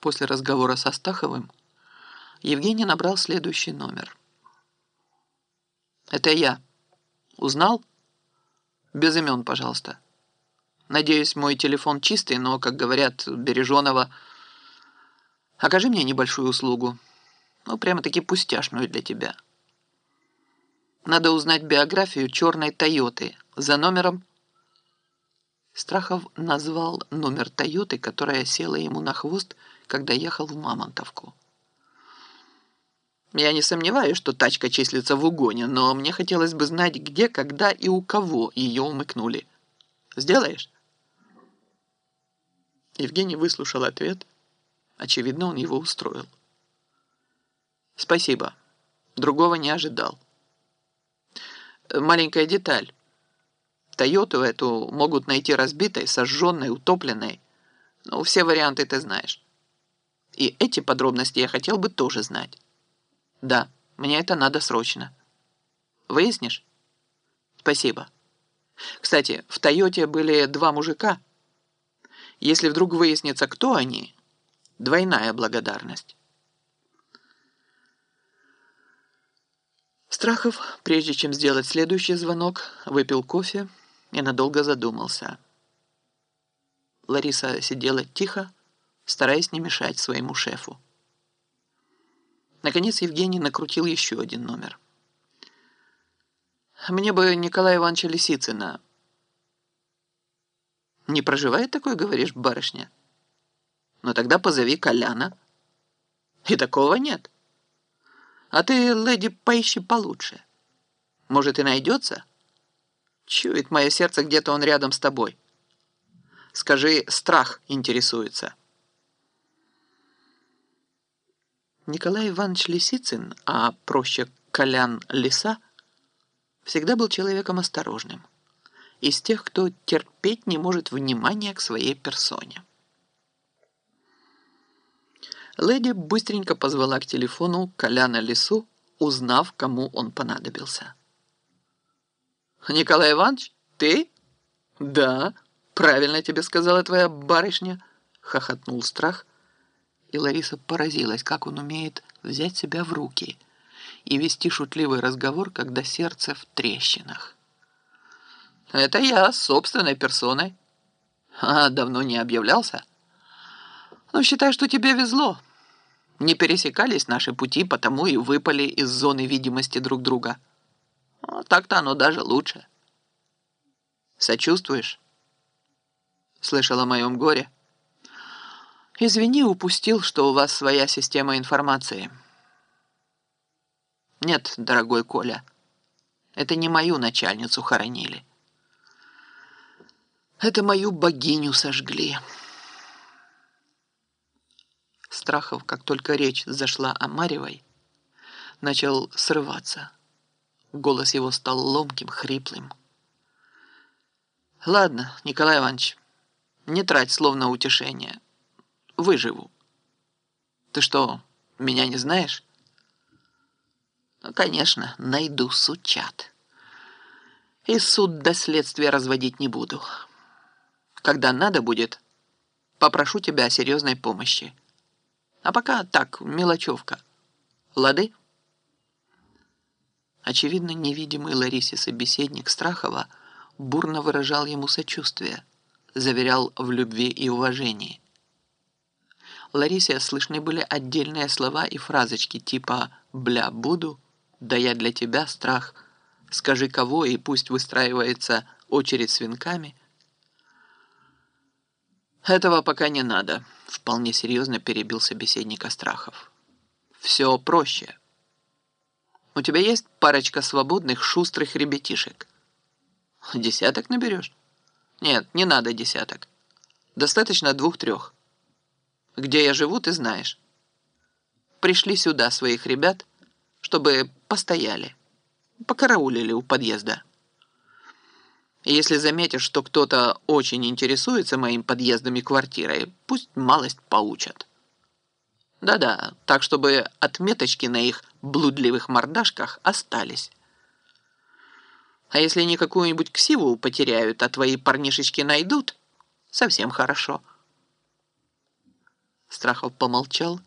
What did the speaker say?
После разговора со Стаховым Евгений набрал следующий номер. «Это я. Узнал? Без имен, пожалуйста. Надеюсь, мой телефон чистый, но, как говорят, береженого. Окажи мне небольшую услугу. Ну, прямо-таки пустяшную для тебя. Надо узнать биографию черной Тойоты за номером Страхов назвал номер «Тойоты», которая села ему на хвост, когда ехал в Мамонтовку. Я не сомневаюсь, что тачка числится в угоне, но мне хотелось бы знать, где, когда и у кого ее умыкнули. Сделаешь? Евгений выслушал ответ. Очевидно, он его устроил. Спасибо. Другого не ожидал. Маленькая деталь. Тойоту эту могут найти разбитой, сожженной, утопленной. Ну, все варианты ты знаешь. И эти подробности я хотел бы тоже знать. Да, мне это надо срочно. Выяснишь? Спасибо. Кстати, в Тойоте были два мужика. Если вдруг выяснится, кто они, двойная благодарность. Страхов, прежде чем сделать следующий звонок, выпил кофе и надолго задумался. Лариса сидела тихо, стараясь не мешать своему шефу. Наконец Евгений накрутил еще один номер. «Мне бы Николая Ивановича Лисицына». «Не проживает такой, говоришь, барышня?» «Ну тогда позови Коляна». «И такого нет». «А ты, леди, поищи получше. Может, и найдется?» Чует мое сердце, где-то он рядом с тобой. Скажи, страх интересуется. Николай Иванович Лисицын, а проще Колян Лиса, всегда был человеком осторожным. Из тех, кто терпеть не может внимания к своей персоне. Леди быстренько позвала к телефону Коляна Лису, узнав, кому он понадобился. «Николай Иванович, ты?» «Да, правильно тебе сказала твоя барышня», — хохотнул страх. И Лариса поразилась, как он умеет взять себя в руки и вести шутливый разговор, когда сердце в трещинах. «Это я, собственной персоной. А давно не объявлялся? Ну, считай, что тебе везло. Не пересекались наши пути, потому и выпали из зоны видимости друг друга». Ну, так-то оно даже лучше. Сочувствуешь? Слышал о моем горе? Извини, упустил, что у вас своя система информации. Нет, дорогой Коля, это не мою начальницу хоронили. Это мою богиню сожгли. Страхов, как только речь зашла о Маревой, начал срываться. Голос его стал ломким, хриплым. «Ладно, Николай Иванович, не трать словно утешение. Выживу. Ты что, меня не знаешь?» «Ну, конечно, найду сучат. И суд до следствия разводить не буду. Когда надо будет, попрошу тебя о серьезной помощи. А пока так, мелочевка. Лады?» Очевидно, невидимый Ларисе собеседник Страхова бурно выражал ему сочувствие, заверял в любви и уважении. Ларисе слышны были отдельные слова и фразочки типа «бля, буду», «да я для тебя страх», «скажи кого» и пусть выстраивается очередь с венками. «Этого пока не надо», — вполне серьезно перебил собеседника Страхов. «Все проще». У тебя есть парочка свободных, шустрых ребятишек? Десяток наберешь? Нет, не надо десяток. Достаточно двух-трех. Где я живу, ты знаешь. Пришли сюда своих ребят, чтобы постояли, покараулили у подъезда. Если заметишь, что кто-то очень интересуется моим подъездом и квартирой, пусть малость получат. Да-да, так, чтобы отметочки на их блудливых мордашках остались. А если они какую-нибудь ксиву потеряют, а твои парнишечки найдут, совсем хорошо. Страхов помолчал